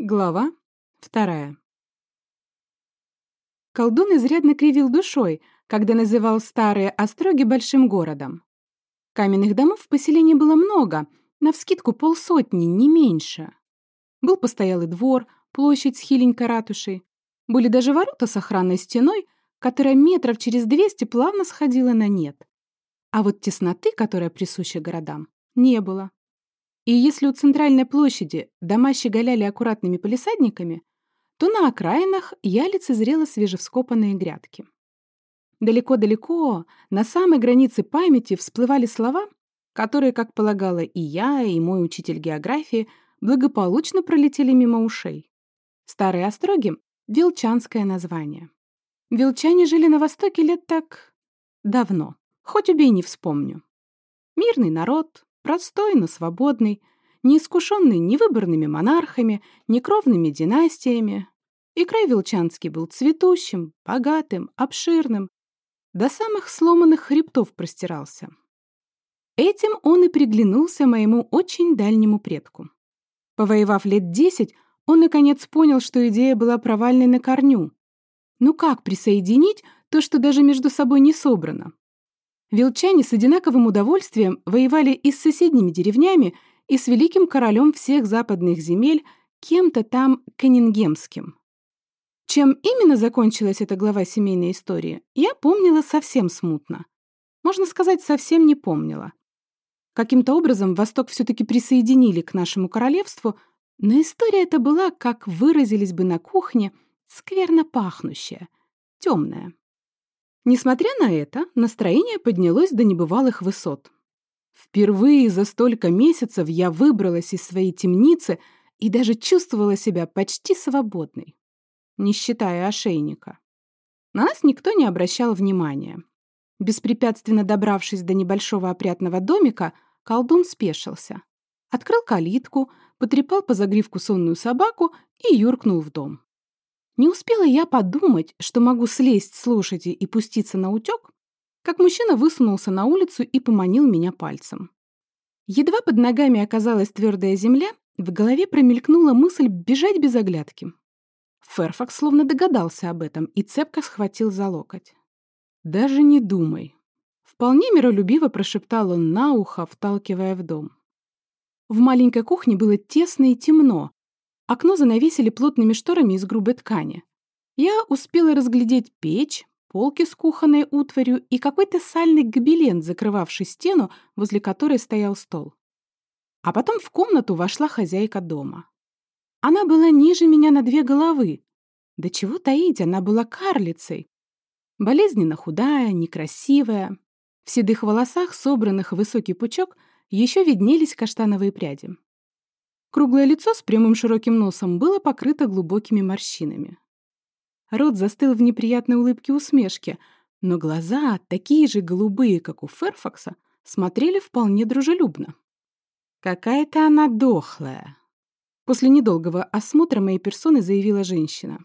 Глава вторая. Колдун изрядно кривил душой, когда называл старые остроги большим городом. Каменных домов в поселении было много, навскидку полсотни, не меньше. Был постоялый двор, площадь с хиленькой ратушей. Были даже ворота с охранной стеной, которая метров через двести плавно сходила на нет. А вот тесноты, которая присуща городам, не было. И если у центральной площади дома щеголяли аккуратными полисадниками, то на окраинах я лицезрела свежевскопанные грядки. Далеко-далеко, на самой границе памяти всплывали слова, которые, как полагала и я, и мой учитель географии, благополучно пролетели мимо ушей. Старые остроги — вилчанское название. Вилчане жили на Востоке лет так... давно, хоть убей не вспомню. Мирный народ, Простой, но свободный, не искушенный ни выборными монархами, ни кровными династиями. И край Вилчанский был цветущим, богатым, обширным, до самых сломанных хребтов простирался. Этим он и приглянулся моему очень дальнему предку. Повоевав лет десять, он наконец понял, что идея была провальной на корню. Ну как присоединить то, что даже между собой не собрано? Вилчане с одинаковым удовольствием воевали и с соседними деревнями, и с великим королем всех западных земель, кем-то там Каннингемским. Чем именно закончилась эта глава семейной истории, я помнила совсем смутно. Можно сказать, совсем не помнила. Каким-то образом Восток все-таки присоединили к нашему королевству, но история эта была, как выразились бы на кухне, скверно пахнущая, темная. Несмотря на это, настроение поднялось до небывалых высот. Впервые за столько месяцев я выбралась из своей темницы и даже чувствовала себя почти свободной, не считая ошейника. На нас никто не обращал внимания. Беспрепятственно добравшись до небольшого опрятного домика, колдун спешился. Открыл калитку, потрепал по загривку сонную собаку и юркнул в дом. Не успела я подумать, что могу слезть с лошади и пуститься на утек, как мужчина высунулся на улицу и поманил меня пальцем. Едва под ногами оказалась твердая земля, в голове промелькнула мысль бежать без оглядки. Ферфакс словно догадался об этом и цепко схватил за локоть. «Даже не думай», — вполне миролюбиво прошептал он на ухо, вталкивая в дом. В маленькой кухне было тесно и темно, Окно занавесили плотными шторами из грубой ткани. Я успела разглядеть печь, полки с кухонной утварью и какой-то сальный гобелен, закрывавший стену, возле которой стоял стол. А потом в комнату вошла хозяйка дома. Она была ниже меня на две головы. Да чего таить, она была карлицей. Болезненно худая, некрасивая. В седых волосах, собранных в высокий пучок, еще виднелись каштановые пряди. Круглое лицо с прямым широким носом было покрыто глубокими морщинами. Рот застыл в неприятной улыбке усмешки, но глаза, такие же голубые, как у Ферфакса, смотрели вполне дружелюбно. «Какая-то она дохлая», — после недолгого осмотра моей персоны заявила женщина.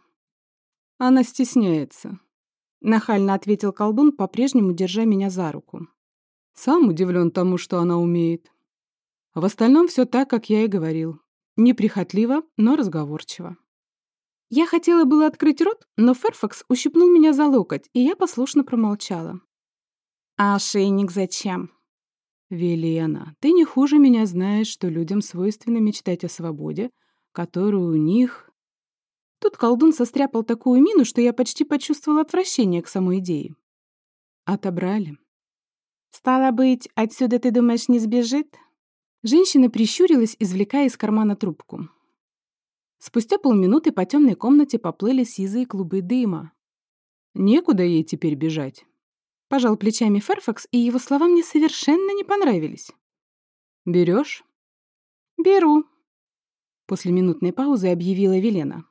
«Она стесняется», — нахально ответил колдун, по-прежнему держа меня за руку. «Сам удивлен тому, что она умеет. В остальном все так, как я и говорил. Неприхотливо, но разговорчиво. Я хотела было открыть рот, но Ферфакс ущипнул меня за локоть, и я послушно промолчала. «А ошейник зачем?» «Велена, ты не хуже меня знаешь, что людям свойственно мечтать о свободе, которую у них...» Тут колдун состряпал такую мину, что я почти почувствовала отвращение к самой идее. Отобрали. «Стало быть, отсюда, ты думаешь, не сбежит?» Женщина прищурилась, извлекая из кармана трубку. Спустя полминуты по темной комнате поплыли сизые клубы дыма. «Некуда ей теперь бежать», — пожал плечами Ферфакс, и его слова мне совершенно не понравились. «Берешь?» «Беру», — после минутной паузы объявила Велена.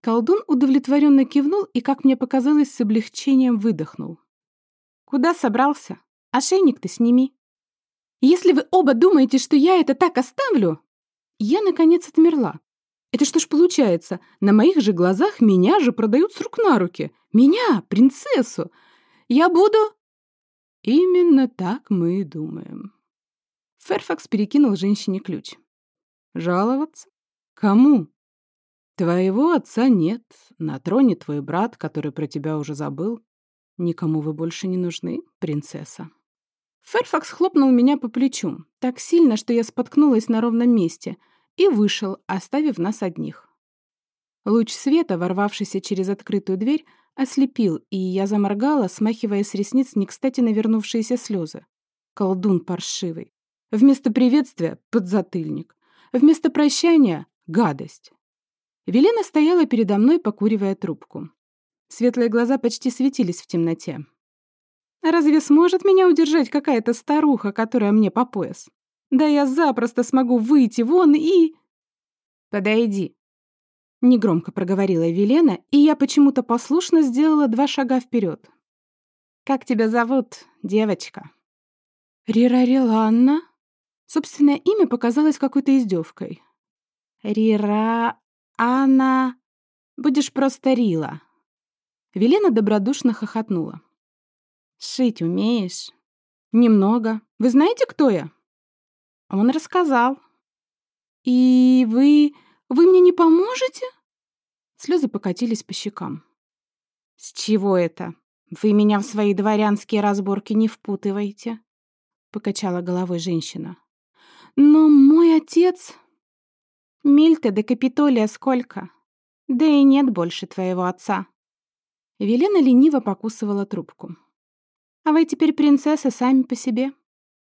Колдун удовлетворенно кивнул и, как мне показалось, с облегчением выдохнул. «Куда собрался? Ошейник ты сними». Если вы оба думаете, что я это так оставлю...» Я, наконец, отмерла. Это что ж получается? На моих же глазах меня же продают с рук на руки. Меня, принцессу. Я буду... Именно так мы и думаем. Ферфакс перекинул женщине ключ. Жаловаться? Кому? Твоего отца нет, на троне твой брат, который про тебя уже забыл. Никому вы больше не нужны, принцесса. Ферфакс хлопнул меня по плечу, так сильно, что я споткнулась на ровном месте, и вышел, оставив нас одних. Луч света, ворвавшийся через открытую дверь, ослепил, и я заморгала, смахивая с ресниц не кстати навернувшиеся слезы. Колдун паршивый. Вместо приветствия — подзатыльник. Вместо прощания — гадость. Велена стояла передо мной, покуривая трубку. Светлые глаза почти светились в темноте. Разве сможет меня удержать какая-то старуха, которая мне по пояс? Да я запросто смогу выйти вон и... Подойди. Негромко проговорила Велена, и я почему-то послушно сделала два шага вперед. Как тебя зовут, девочка? Рирариланна? Собственное имя показалось какой-то издевкой. Рира... Анна... Будешь просто Рила. Велена добродушно хохотнула. «Шить умеешь?» «Немного. Вы знаете, кто я?» Он рассказал. «И вы... вы мне не поможете?» Слезы покатились по щекам. «С чего это? Вы меня в свои дворянские разборки не впутываете?» Покачала головой женщина. «Но мой отец...» «Мильта до Капитолия сколько? Да и нет больше твоего отца». Велена лениво покусывала трубку. А вы теперь принцесса сами по себе?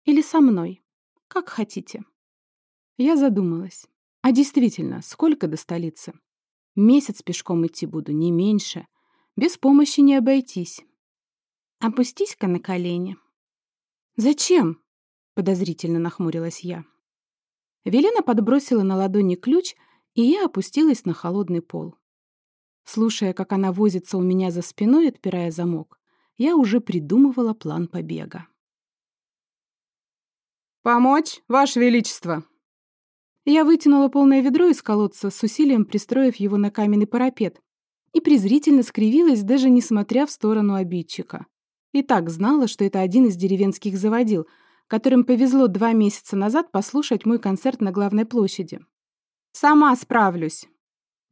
Или со мной? Как хотите. Я задумалась. А действительно, сколько до столицы? Месяц пешком идти буду, не меньше. Без помощи не обойтись. Опустись-ка на колени. Зачем? Подозрительно нахмурилась я. Велена подбросила на ладони ключ, и я опустилась на холодный пол. Слушая, как она возится у меня за спиной, отпирая замок, я уже придумывала план побега. «Помочь, Ваше Величество!» Я вытянула полное ведро из колодца, с усилием пристроив его на каменный парапет, и презрительно скривилась, даже несмотря в сторону обидчика. И так знала, что это один из деревенских заводил, которым повезло два месяца назад послушать мой концерт на главной площади. «Сама справлюсь!»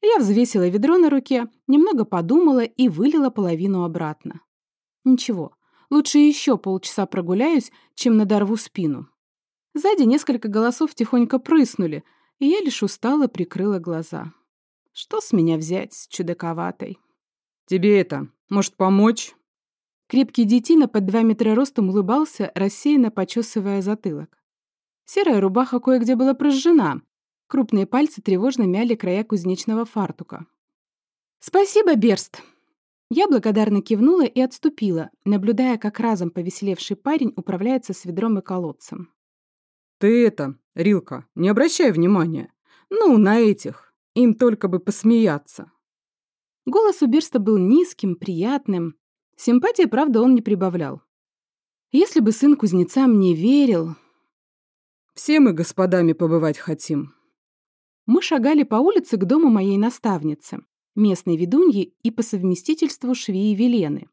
Я взвесила ведро на руке, немного подумала и вылила половину обратно. Ничего, лучше еще полчаса прогуляюсь, чем надорву спину. Сзади несколько голосов тихонько прыснули, и я лишь устало прикрыла глаза. Что с меня взять, с чудаковатой? «Тебе это, может, помочь?» Крепкий детина под два метра ростом улыбался, рассеянно почесывая затылок. Серая рубаха кое-где была прожжена. Крупные пальцы тревожно мяли края кузнечного фартука. «Спасибо, Берст!» Я благодарно кивнула и отступила, наблюдая, как разом повеселевший парень управляется с ведром и колодцем. «Ты это, Рилка, не обращай внимания. Ну, на этих. Им только бы посмеяться». Голос у Бирста был низким, приятным. Симпатии, правда, он не прибавлял. Если бы сын кузнеца мне верил... «Все мы господами побывать хотим». Мы шагали по улице к дому моей наставницы местной ведуньи и по совместительству швеи Велены,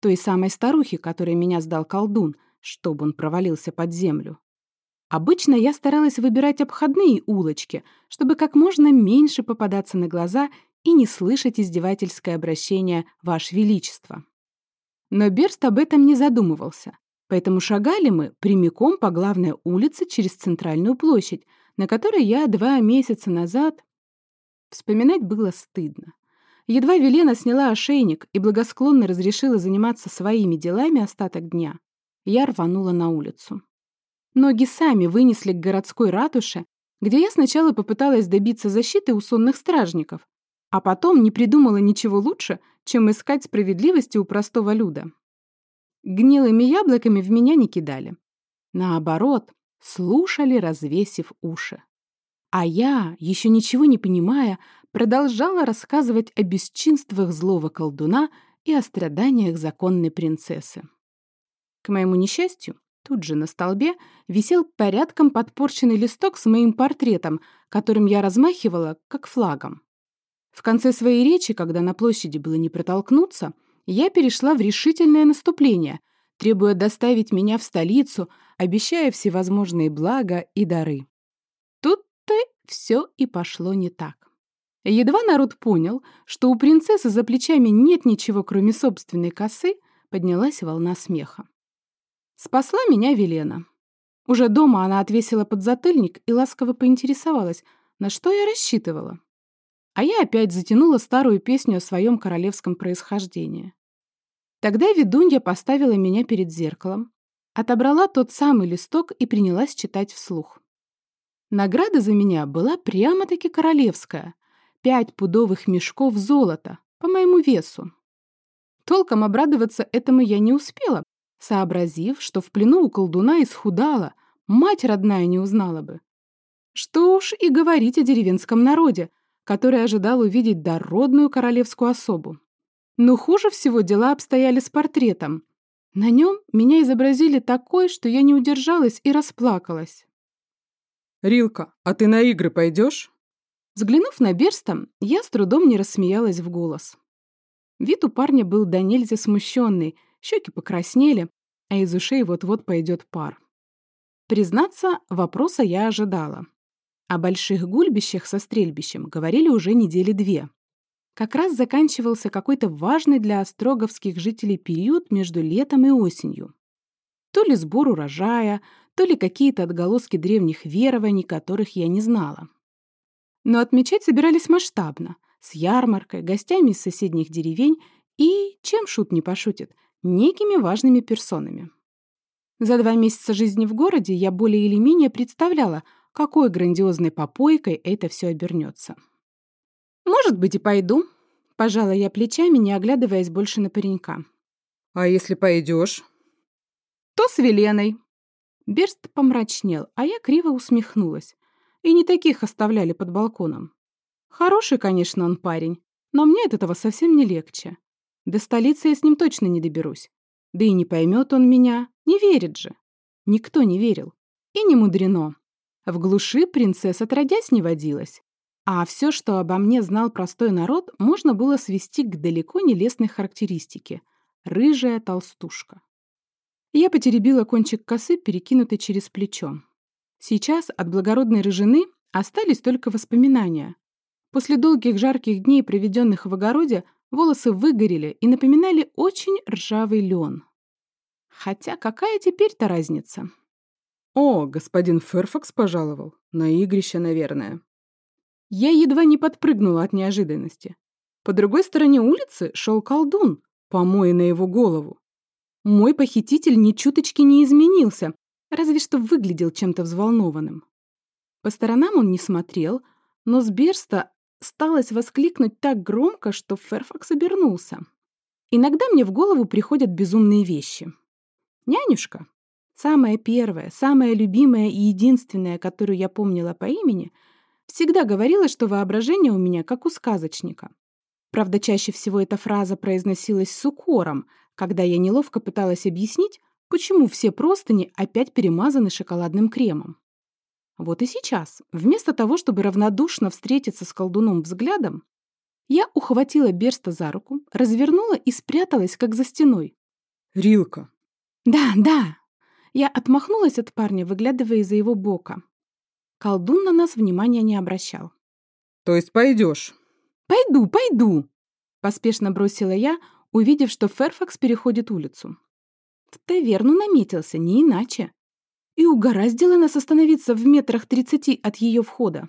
той самой старухи, которой меня сдал колдун, чтобы он провалился под землю. Обычно я старалась выбирать обходные улочки, чтобы как можно меньше попадаться на глаза и не слышать издевательское обращение «Ваше Величество». Но Берст об этом не задумывался, поэтому шагали мы прямиком по главной улице через центральную площадь, на которой я два месяца назад Вспоминать было стыдно. Едва Велена сняла ошейник и благосклонно разрешила заниматься своими делами остаток дня, я рванула на улицу. Ноги сами вынесли к городской ратуше, где я сначала попыталась добиться защиты у сонных стражников, а потом не придумала ничего лучше, чем искать справедливости у простого люда. Гнилыми яблоками в меня не кидали. Наоборот, слушали, развесив уши. А я, еще ничего не понимая, продолжала рассказывать о бесчинствах злого колдуна и о страданиях законной принцессы. К моему несчастью, тут же на столбе висел порядком подпорченный листок с моим портретом, которым я размахивала, как флагом. В конце своей речи, когда на площади было не протолкнуться, я перешла в решительное наступление, требуя доставить меня в столицу, обещая всевозможные блага и дары все и пошло не так. Едва народ понял, что у принцессы за плечами нет ничего, кроме собственной косы, поднялась волна смеха. Спасла меня Велена. Уже дома она отвесила подзатыльник и ласково поинтересовалась, на что я рассчитывала. А я опять затянула старую песню о своем королевском происхождении. Тогда ведунья поставила меня перед зеркалом, отобрала тот самый листок и принялась читать вслух. Награда за меня была прямо-таки королевская. Пять пудовых мешков золота, по моему весу. Толком обрадоваться этому я не успела, сообразив, что в плену у колдуна исхудала, мать родная не узнала бы. Что уж и говорить о деревенском народе, который ожидал увидеть дородную королевскую особу. Но хуже всего дела обстояли с портретом. На нем меня изобразили такой, что я не удержалась и расплакалась. «Рилка, а ты на игры пойдешь?» Взглянув на Берста, я с трудом не рассмеялась в голос. Вид у парня был до нельзя смущенный, щеки покраснели, а из ушей вот-вот пойдет пар. Признаться, вопроса я ожидала. О больших гульбищах со стрельбищем говорили уже недели две. Как раз заканчивался какой-то важный для остроговских жителей период между летом и осенью. То ли сбор урожая, то ли какие-то отголоски древних верований, которых я не знала. Но отмечать собирались масштабно, с ярмаркой, гостями из соседних деревень и, чем шут не пошутит, некими важными персонами. За два месяца жизни в городе я более или менее представляла, какой грандиозной попойкой это все обернется. «Может быть, и пойду», — пожала я плечами, не оглядываясь больше на паренька. «А если пойдешь?» «То с Веленой». Берст помрачнел, а я криво усмехнулась. И не таких оставляли под балконом. Хороший, конечно, он парень, но мне от этого совсем не легче. До столицы я с ним точно не доберусь. Да и не поймет он меня, не верит же. Никто не верил. И не мудрено. В глуши принцесса отродясь не водилась. А все, что обо мне знал простой народ, можно было свести к далеко не лестной характеристике — рыжая толстушка. Я потеребила кончик косы, перекинутый через плечо. Сейчас от благородной рыжины остались только воспоминания. После долгих жарких дней, проведенных в огороде, волосы выгорели и напоминали очень ржавый лен. Хотя какая теперь-то разница? «О, господин Ферфакс пожаловал. На игрище, наверное». Я едва не подпрыгнула от неожиданности. По другой стороне улицы шел колдун, помой на его голову. Мой похититель ни чуточки не изменился, разве что выглядел чем-то взволнованным. По сторонам он не смотрел, но с Берста сталось воскликнуть так громко, что Ферфакс обернулся. Иногда мне в голову приходят безумные вещи. Нянюшка, самая первая, самая любимая и единственная, которую я помнила по имени, всегда говорила, что воображение у меня как у сказочника. Правда, чаще всего эта фраза произносилась с укором, когда я неловко пыталась объяснить, почему все простыни опять перемазаны шоколадным кремом. Вот и сейчас, вместо того, чтобы равнодушно встретиться с колдуном взглядом, я ухватила Берста за руку, развернула и спряталась, как за стеной. «Рилка!» «Да, да!» Я отмахнулась от парня, выглядывая из-за его бока. Колдун на нас внимания не обращал. «То есть пойдешь?» «Пойду, пойду!» Поспешно бросила я, увидев, что Ферфакс переходит улицу. В таверну наметился, не иначе. И угораздило нас остановиться в метрах тридцати от ее входа.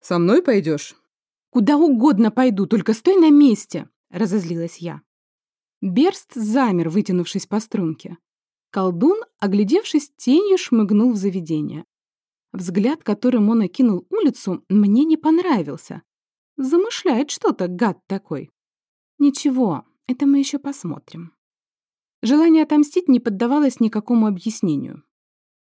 «Со мной пойдешь?» «Куда угодно пойду, только стой на месте!» — разозлилась я. Берст замер, вытянувшись по струнке. Колдун, оглядевшись тенью, шмыгнул в заведение. Взгляд, которым он окинул улицу, мне не понравился. Замышляет что-то, гад такой. Ничего, это мы еще посмотрим. Желание отомстить не поддавалось никакому объяснению.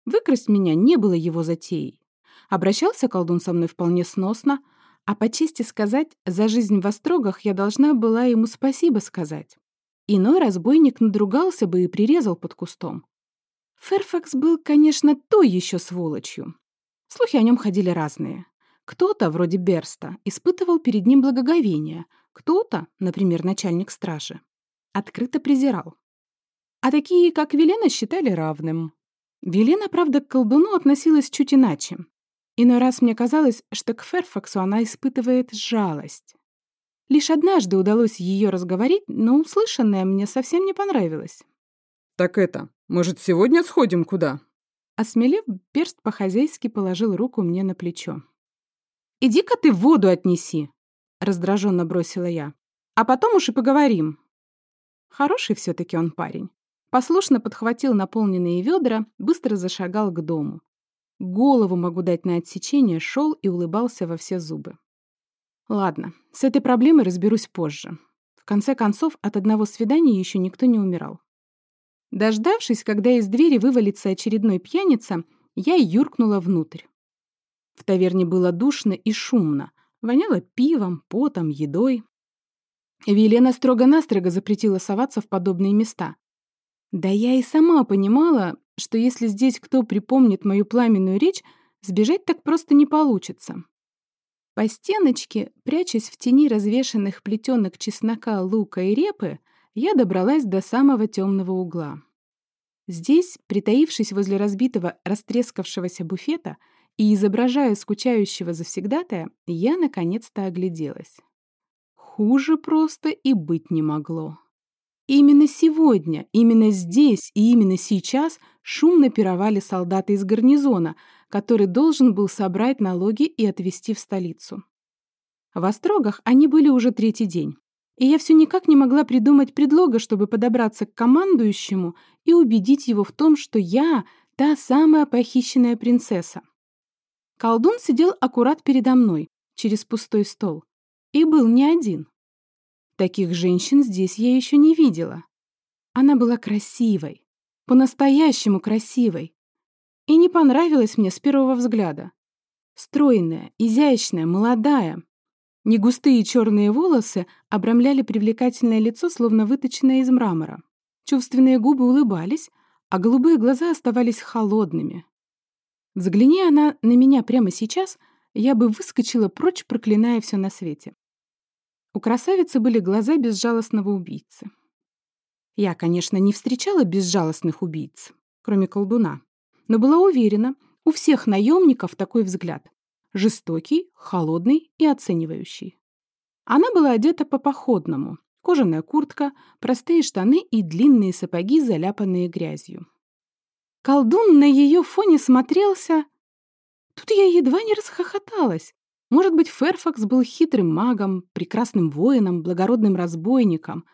Выкрасть меня не было его затеей. Обращался колдун со мной вполне сносно, а по чести сказать, за жизнь в острогах я должна была ему спасибо сказать. Иной разбойник надругался бы и прирезал под кустом. Ферфакс был, конечно, той еще сволочью. Слухи о нем ходили разные. Кто-то, вроде Берста, испытывал перед ним благоговение, кто-то, например, начальник стражи, открыто презирал а такие, как Велена, считали равным. Велена, правда, к колдуну относилась чуть иначе. Иной раз мне казалось, что к Ферфаксу она испытывает жалость. Лишь однажды удалось ее разговорить, но услышанное мне совсем не понравилось. «Так это, может, сегодня сходим куда?» Осмелев, перст по-хозяйски положил руку мне на плечо. «Иди-ка ты воду отнеси!» — раздраженно бросила я. «А потом уж и поговорим». Хороший все-таки он парень. Послушно подхватил наполненные ведра, быстро зашагал к дому. Голову могу дать на отсечение, шел и улыбался во все зубы. Ладно, с этой проблемой разберусь позже. В конце концов, от одного свидания еще никто не умирал. Дождавшись, когда из двери вывалится очередной пьяница, я юркнула внутрь. В таверне было душно и шумно, воняло пивом, потом, едой. Велена строго-настрого запретила соваться в подобные места. Да я и сама понимала, что если здесь кто припомнит мою пламенную речь, сбежать так просто не получится. По стеночке, прячась в тени развешанных плетенок чеснока, лука и репы, я добралась до самого темного угла. Здесь, притаившись возле разбитого, растрескавшегося буфета и изображая скучающего завсегдатая, я наконец-то огляделась. Хуже просто и быть не могло. Именно сегодня, именно здесь и именно сейчас шумно пировали солдаты из гарнизона, который должен был собрать налоги и отвезти в столицу. В Острогах они были уже третий день, и я все никак не могла придумать предлога, чтобы подобраться к командующему и убедить его в том, что я та самая похищенная принцесса. Колдун сидел аккурат передо мной, через пустой стол, и был не один. Таких женщин здесь я еще не видела. Она была красивой, по-настоящему красивой. И не понравилась мне с первого взгляда. Стройная, изящная, молодая. Негустые черные волосы обрамляли привлекательное лицо, словно выточенное из мрамора. Чувственные губы улыбались, а голубые глаза оставались холодными. Взгляни она на меня прямо сейчас, я бы выскочила прочь, проклиная все на свете. У красавицы были глаза безжалостного убийцы. Я, конечно, не встречала безжалостных убийц, кроме колдуна, но была уверена, у всех наемников такой взгляд. Жестокий, холодный и оценивающий. Она была одета по-походному. Кожаная куртка, простые штаны и длинные сапоги, заляпанные грязью. Колдун на ее фоне смотрелся... Тут я едва не расхохоталась. Может быть, Ферфакс был хитрым магом, прекрасным воином, благородным разбойником.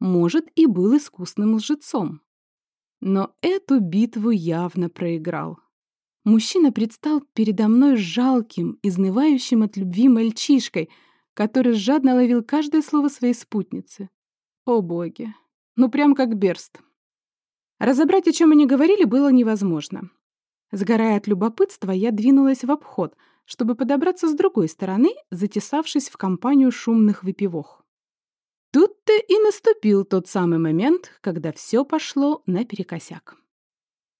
Может, и был искусным лжецом. Но эту битву явно проиграл. Мужчина предстал передо мной жалким, изнывающим от любви мальчишкой, который жадно ловил каждое слово своей спутницы. О боги! Ну прям как Берст. Разобрать, о чем они говорили, было невозможно. Сгорая от любопытства, я двинулась в обход — чтобы подобраться с другой стороны, затесавшись в компанию шумных выпивох. Тут-то и наступил тот самый момент, когда все пошло наперекосяк.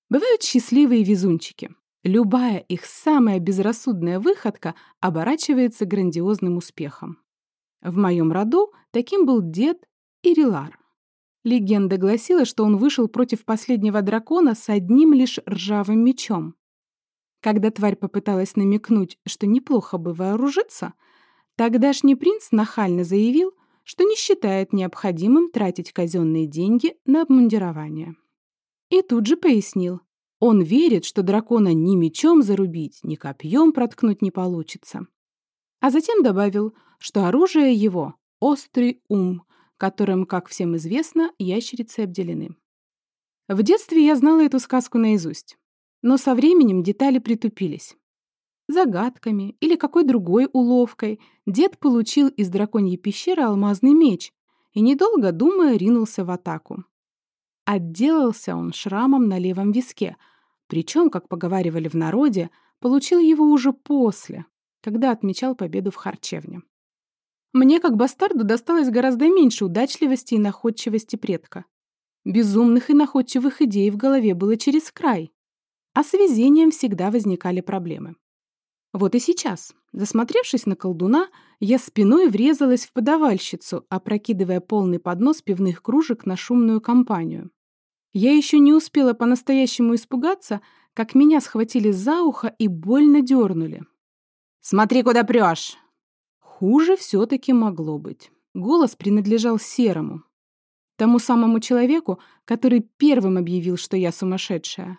Бывают счастливые везунчики. Любая их самая безрассудная выходка оборачивается грандиозным успехом. В моем роду таким был дед Ирилар. Легенда гласила, что он вышел против последнего дракона с одним лишь ржавым мечом. Когда тварь попыталась намекнуть, что неплохо бы вооружиться, тогдашний принц нахально заявил, что не считает необходимым тратить казенные деньги на обмундирование. И тут же пояснил, он верит, что дракона ни мечом зарубить, ни копьем проткнуть не получится. А затем добавил, что оружие его — острый ум, которым, как всем известно, ящерицы обделены. В детстве я знала эту сказку наизусть. Но со временем детали притупились. Загадками или какой другой уловкой дед получил из драконьей пещеры алмазный меч и, недолго думая, ринулся в атаку. Отделался он шрамом на левом виске, причем, как поговаривали в народе, получил его уже после, когда отмечал победу в харчевне. Мне, как бастарду, досталось гораздо меньше удачливости и находчивости предка. Безумных и находчивых идей в голове было через край а с везением всегда возникали проблемы. Вот и сейчас, засмотревшись на колдуна, я спиной врезалась в подавальщицу, опрокидывая полный поднос пивных кружек на шумную компанию. Я еще не успела по-настоящему испугаться, как меня схватили за ухо и больно дернули. «Смотри, куда прешь!» Хуже все-таки могло быть. Голос принадлежал Серому, тому самому человеку, который первым объявил, что я сумасшедшая.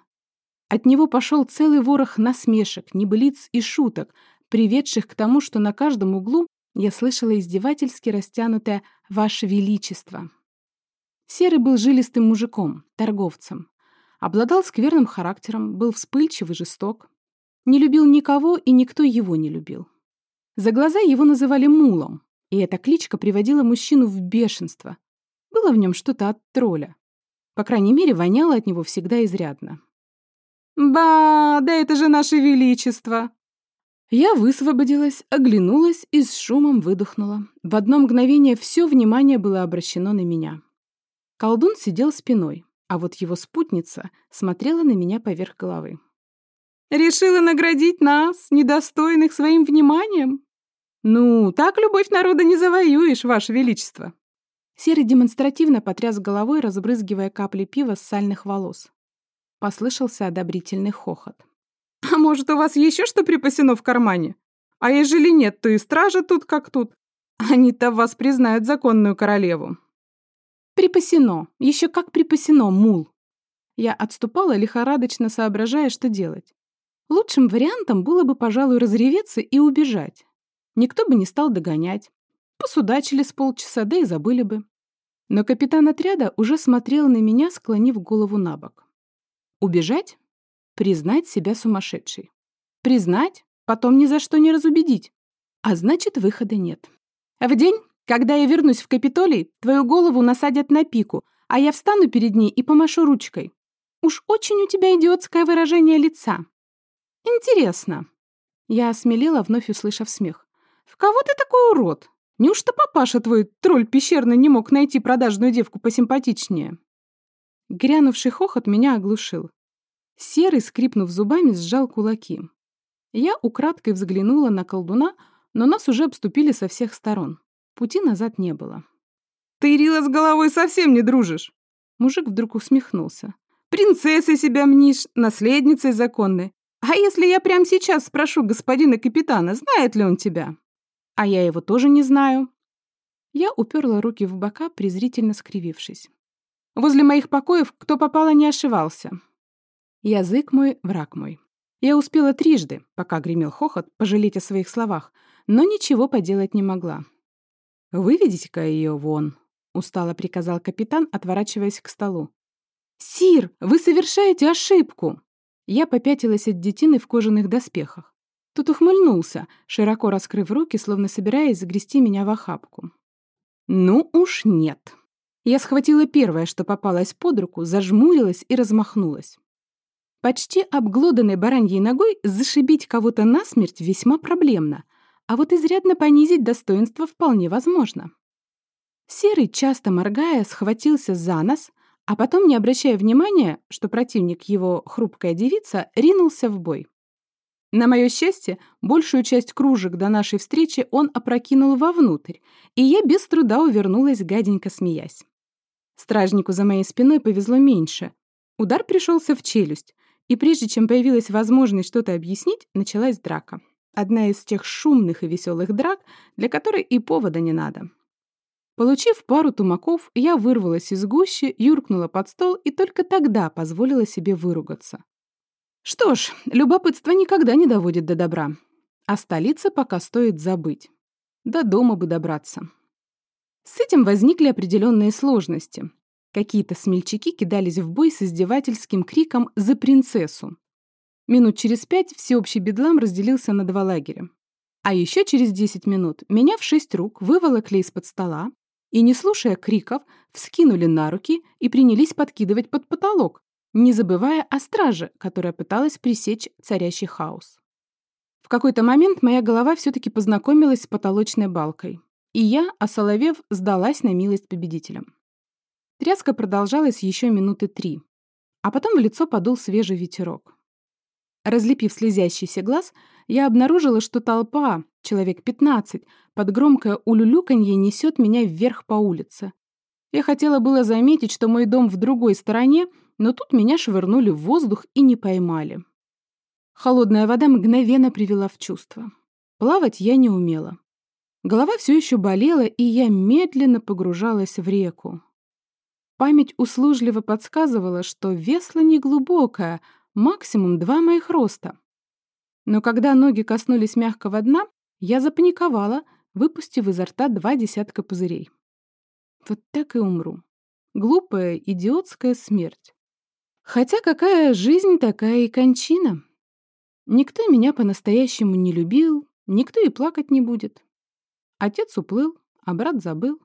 От него пошел целый ворох насмешек, небылиц и шуток, приведших к тому, что на каждом углу я слышала издевательски растянутое «Ваше Величество». Серый был жилистым мужиком, торговцем. Обладал скверным характером, был вспыльчив и жесток. Не любил никого, и никто его не любил. За глаза его называли Мулом, и эта кличка приводила мужчину в бешенство. Было в нем что-то от тролля. По крайней мере, воняло от него всегда изрядно. «Ба, да это же наше величество!» Я высвободилась, оглянулась и с шумом выдохнула. В одно мгновение все внимание было обращено на меня. Колдун сидел спиной, а вот его спутница смотрела на меня поверх головы. «Решила наградить нас, недостойных, своим вниманием? Ну, так любовь народа не завоюешь, Ваше Величество!» Серый демонстративно потряс головой, разбрызгивая капли пива с сальных волос. Послышался одобрительный хохот. «А может, у вас еще что припасено в кармане? А ежели нет, то и стража тут как тут. Они-то вас признают законную королеву». «Припасено. Еще как припасено, мул». Я отступала, лихорадочно соображая, что делать. Лучшим вариантом было бы, пожалуй, разреветься и убежать. Никто бы не стал догонять. Посудачили с полчаса, да и забыли бы. Но капитан отряда уже смотрел на меня, склонив голову на бок. Убежать? Признать себя сумасшедшей. Признать? Потом ни за что не разубедить. А значит, выхода нет. В день, когда я вернусь в Капитолий, твою голову насадят на пику, а я встану перед ней и помашу ручкой. Уж очень у тебя идиотское выражение лица. Интересно. Я осмелела, вновь услышав смех. В кого ты такой урод? Неужто папаша твой, тролль пещерный, не мог найти продажную девку посимпатичнее? Грянувший хохот меня оглушил. Серый, скрипнув зубами, сжал кулаки. Я украдкой взглянула на колдуна, но нас уже обступили со всех сторон. Пути назад не было. «Ты, Рила, с головой совсем не дружишь!» Мужик вдруг усмехнулся. «Принцессой себя мнишь, наследницей законной. А если я прямо сейчас спрошу господина капитана, знает ли он тебя?» «А я его тоже не знаю». Я уперла руки в бока, презрительно скривившись. Возле моих покоев кто попало не ошивался. Язык мой, враг мой. Я успела трижды, пока гремел хохот, пожалеть о своих словах, но ничего поделать не могла. «Выведите-ка ее вон», — устало приказал капитан, отворачиваясь к столу. «Сир, вы совершаете ошибку!» Я попятилась от детины в кожаных доспехах. Тут ухмыльнулся, широко раскрыв руки, словно собираясь загрести меня в охапку. «Ну уж нет», я схватила первое, что попалось под руку, зажмурилась и размахнулась. Почти обглоданной бараньей ногой зашибить кого-то насмерть весьма проблемно, а вот изрядно понизить достоинство вполне возможно. Серый, часто моргая, схватился за нос, а потом, не обращая внимания, что противник его хрупкая девица, ринулся в бой. На мое счастье, большую часть кружек до нашей встречи он опрокинул вовнутрь, и я без труда увернулась, гаденько смеясь. Стражнику за моей спиной повезло меньше. Удар пришелся в челюсть, и прежде чем появилась возможность что-то объяснить, началась драка. Одна из тех шумных и веселых драк, для которой и повода не надо. Получив пару тумаков, я вырвалась из гущи, юркнула под стол и только тогда позволила себе выругаться. Что ж, любопытство никогда не доводит до добра. А столица пока стоит забыть. До дома бы добраться. С этим возникли определенные сложности. Какие-то смельчаки кидались в бой с издевательским криком «За принцессу!». Минут через пять всеобщий бедлам разделился на два лагеря. А еще через 10 минут меня в шесть рук выволокли из-под стола и, не слушая криков, вскинули на руки и принялись подкидывать под потолок, не забывая о страже, которая пыталась пресечь царящий хаос. В какой-то момент моя голова все-таки познакомилась с потолочной балкой. И я, осоловев, сдалась на милость победителям. Тряска продолжалась еще минуты три, а потом в лицо подул свежий ветерок. Разлепив слезящийся глаз, я обнаружила, что толпа, человек 15, под громкое улюлюканье несет меня вверх по улице. Я хотела было заметить, что мой дом в другой стороне, Но тут меня швырнули в воздух и не поймали. Холодная вода мгновенно привела в чувство. Плавать я не умела. Голова все еще болела, и я медленно погружалась в реку. Память услужливо подсказывала, что весло неглубокое, максимум два моих роста. Но когда ноги коснулись мягкого дна, я запаниковала, выпустив изо рта два десятка пузырей. Вот так и умру. Глупая, идиотская смерть. Хотя какая жизнь, такая и кончина. Никто меня по-настоящему не любил, никто и плакать не будет. Отец уплыл, а брат забыл.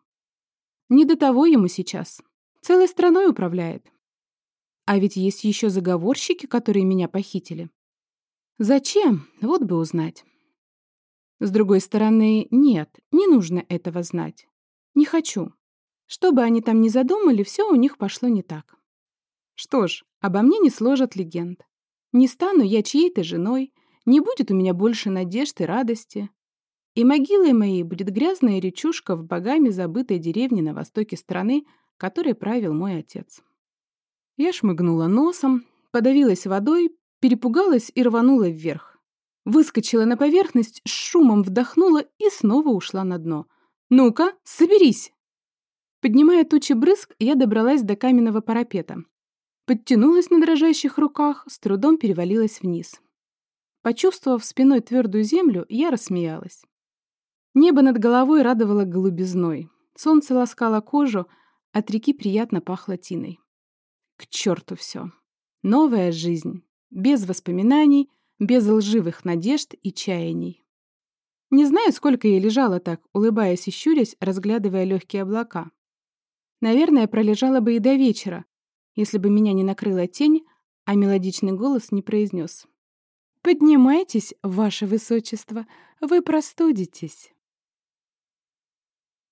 Не до того ему сейчас. Целой страной управляет. А ведь есть еще заговорщики, которые меня похитили. Зачем? Вот бы узнать. С другой стороны, нет, не нужно этого знать. Не хочу. Что бы они там ни задумали, все у них пошло не так. Что ж, обо мне не сложат легенд. Не стану я чьей-то женой, не будет у меня больше надежд и радости. И могилой моей будет грязная речушка в богами забытой деревне на востоке страны, которой правил мой отец. Я шмыгнула носом, подавилась водой, перепугалась и рванула вверх. Выскочила на поверхность, с шумом вдохнула и снова ушла на дно. «Ну-ка, соберись!» Поднимая тучи брызг, я добралась до каменного парапета. Подтянулась на дрожащих руках, с трудом перевалилась вниз. Почувствовав спиной твердую землю, я рассмеялась. Небо над головой радовало голубизной. Солнце ласкало кожу, от реки приятно пахло тиной. К черту все. Новая жизнь. Без воспоминаний, без лживых надежд и чаяний. Не знаю, сколько я лежала так, улыбаясь и щурясь, разглядывая легкие облака. Наверное, пролежала бы и до вечера, если бы меня не накрыла тень, а мелодичный голос не произнес. «Поднимайтесь, ваше высочество, вы простудитесь».